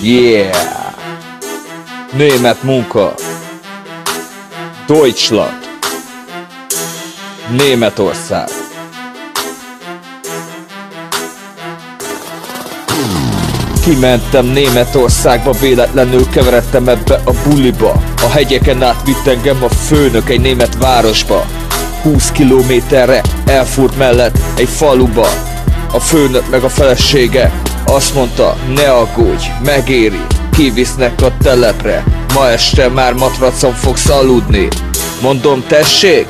Yeah! Német munka. Deutschland. Németország. Kimentem Németországba, véletlenül keveredtem ebbe a buliba A hegyeken át vitt engem a főnök egy német városba 20 kilométerre elfúrt mellett egy faluba A főnök meg a felesége azt mondta, ne aggódj, megéri Kivisznek a telepre. Ma este már matracon fogsz aludni. Mondom, tessék?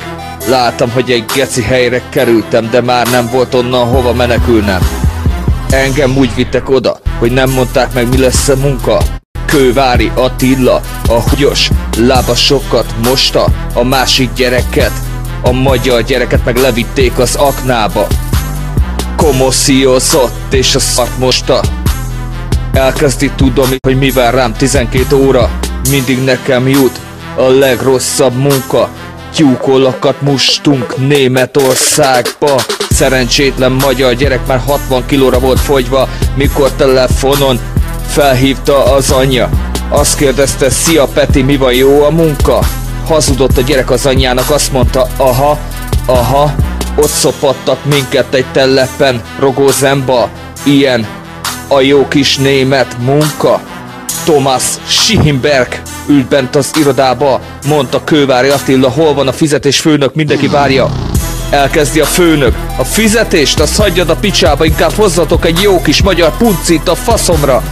Láttam, hogy egy geci helyre kerültem, de már nem volt onnan hova menekülnem. Engem úgy vittek oda, hogy nem mondták meg mi lesz a munka. Kővári Attila, a húgyos lábasokat mosta A másik gyereket, a magyar gyereket meg levitték az aknába Komosziózott és a szart mosta. Elkezdi tudom, hogy mivel rám 12 óra. Mindig nekem jut a legrosszabb munka. Tyúkolakat mustunk Németországba. Szerencsétlen magyar gyerek már 60 kilóra volt fogyva Mikor telefonon felhívta az anyja. Azt kérdezte, szia Peti, mi van? Jó a munka? Hazudott a gyerek az anyjának, azt mondta, aha, aha Ott szopattak minket egy telepen, rogózemba Ilyen a jó kis német munka Thomas Schimberg ült bent az irodába, mondta Kővári Attila, hol van a fizetés főnök, mindenki várja. Elkezdi a főnök. A fizetést, azt hagyjad a picsába, inkább hozzatok egy jó kis magyar puncit a faszomra.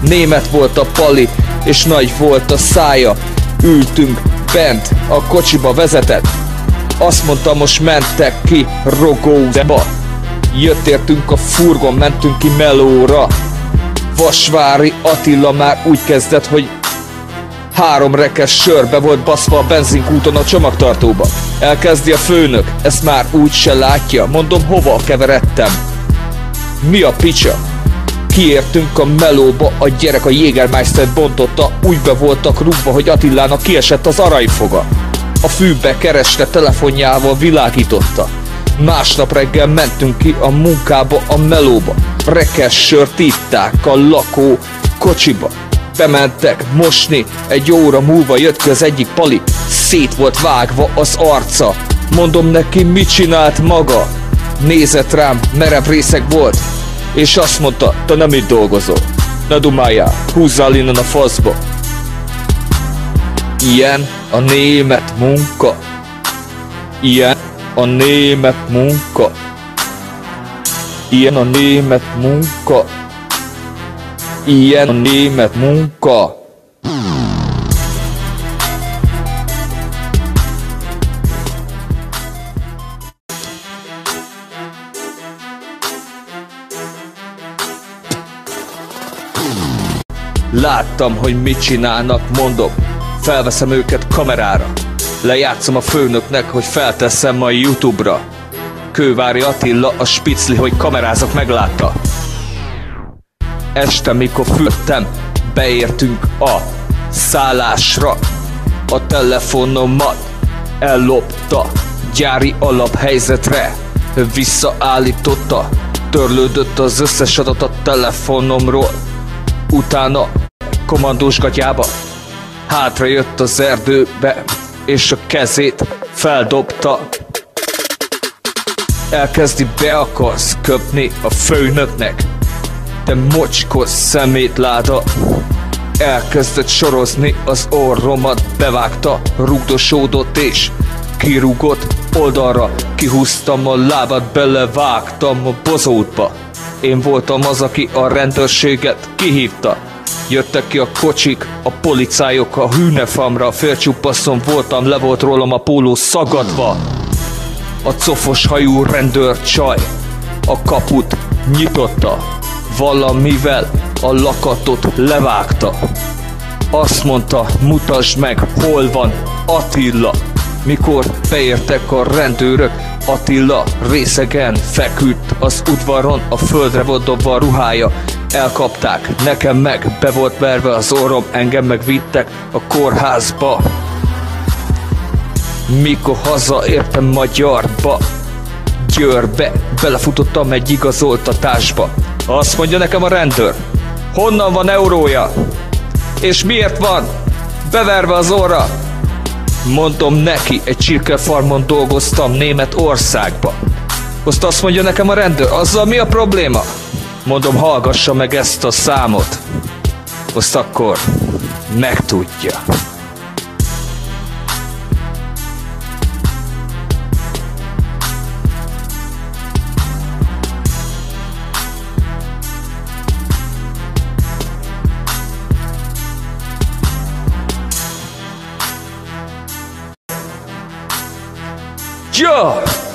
Német volt a pali, és nagy volt a szája. Ültünk bent, a kocsiba vezetett. Azt mondta, most mentek ki Rogózeba. Jött értünk a furgon, mentünk ki Melóra. Vasvári Attila már úgy kezdett, hogy Három rekes sörbe volt baszva a benzinkúton a csomagtartóba. Elkezdi a főnök, ezt már úgy se látja, mondom hova keveredtem. Mi a picsa? Kiértünk a melóba, a gyerek a Jägermeistert bontotta, úgy be voltak rúgva, hogy Attilának kiesett az aranyfoga. A fűbe kereste telefonjával világította. Másnap reggel mentünk ki a munkába a melóba. Rekes sört itták a lakó kocsiba. Bementek mosni, egy óra múlva jött ki az egyik pali, szét volt vágva az arca. Mondom neki, mit csinált maga? Nézett rám, merev részeg volt, és azt mondta, te nem itt dolgozol. Ne dumáljál, húzzál innen a faszba. Ilyen a német munka. Ilyen a német munka. Ilyen a német munka. Ilyen a német munka. Láttam, hogy mit csinálnak, mondom. Felveszem őket kamerára. Lejátszom a főnöknek, hogy felteszem a Youtube-ra. Kővári Attila, a spicli, hogy kamerázok, meglátta. Este, mikor fürtem, beértünk a szállásra. A telefonomat ellopta, gyári alaphelyzetre visszaállította. Törlődött az összes adat a telefonomról. Utána kommandós gatyába hátra jött az erdőbe, és a kezét feldobta. Elkezdi be akarsz köpni a főnöknek, te mocskos szemétláda. Elkezdett sorozni az orromat Bevágta, rugdosódott és kirúgott oldalra. Kihúztam a lábát, belevágtam a bozótba. Én voltam az, aki a rendőrséget kihívta Jöttek ki a kocsik, a policájok a hűnefamra Félcsupaszon voltam, le volt rólam a póló szagadva A cofos hajú rendőr csaj A kaput nyitotta valamivel a lakatot levágta. Azt mondta, mutasd meg, hol van Attila. Mikor beértek a rendőrök, Attila részegen feküdt az udvaron, a földre volt dobva a ruhája. Elkapták, nekem meg be volt verve az orrom, engem meg vittek a kórházba. Mikor hazaértem Magyarba, Győrbe, belefutottam egy igazoltatásba. Azt mondja nekem a rendőr, honnan van eurója? És miért van? Beverve az orra. Mondom neki, egy csirkefarmon dolgoztam Németországba. Azt azt mondja nekem a rendőr, azzal mi a probléma? Mondom, hallgassa meg ezt a számot. Azt akkor megtudja. Jump!